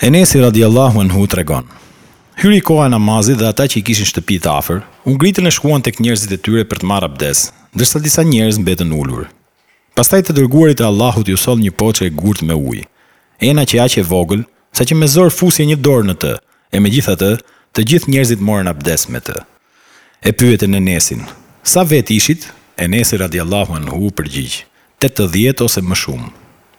Enesi radijallahu anhu tregon, Hyri koha e namazit dhe ata që i kishin shtëpitë afër, u ngritën e shkuan tek njerëzit e tyre për të marrë abdes, ndërsa disa njerëz mbetën ulur. Pastaj të Dërguarit të Allahut iu soll një poçe e gurtë me ujë. Ena qe aq e vogël, saqë me zor fusje një dorë në të, e megjithatë, të gjithë njerëzit morën abdes me të. E pyetën Enesin, Sa vetë ishit? Enesi radijallahu anhu u përgjigj, Tetëdhjetë ose më shumë.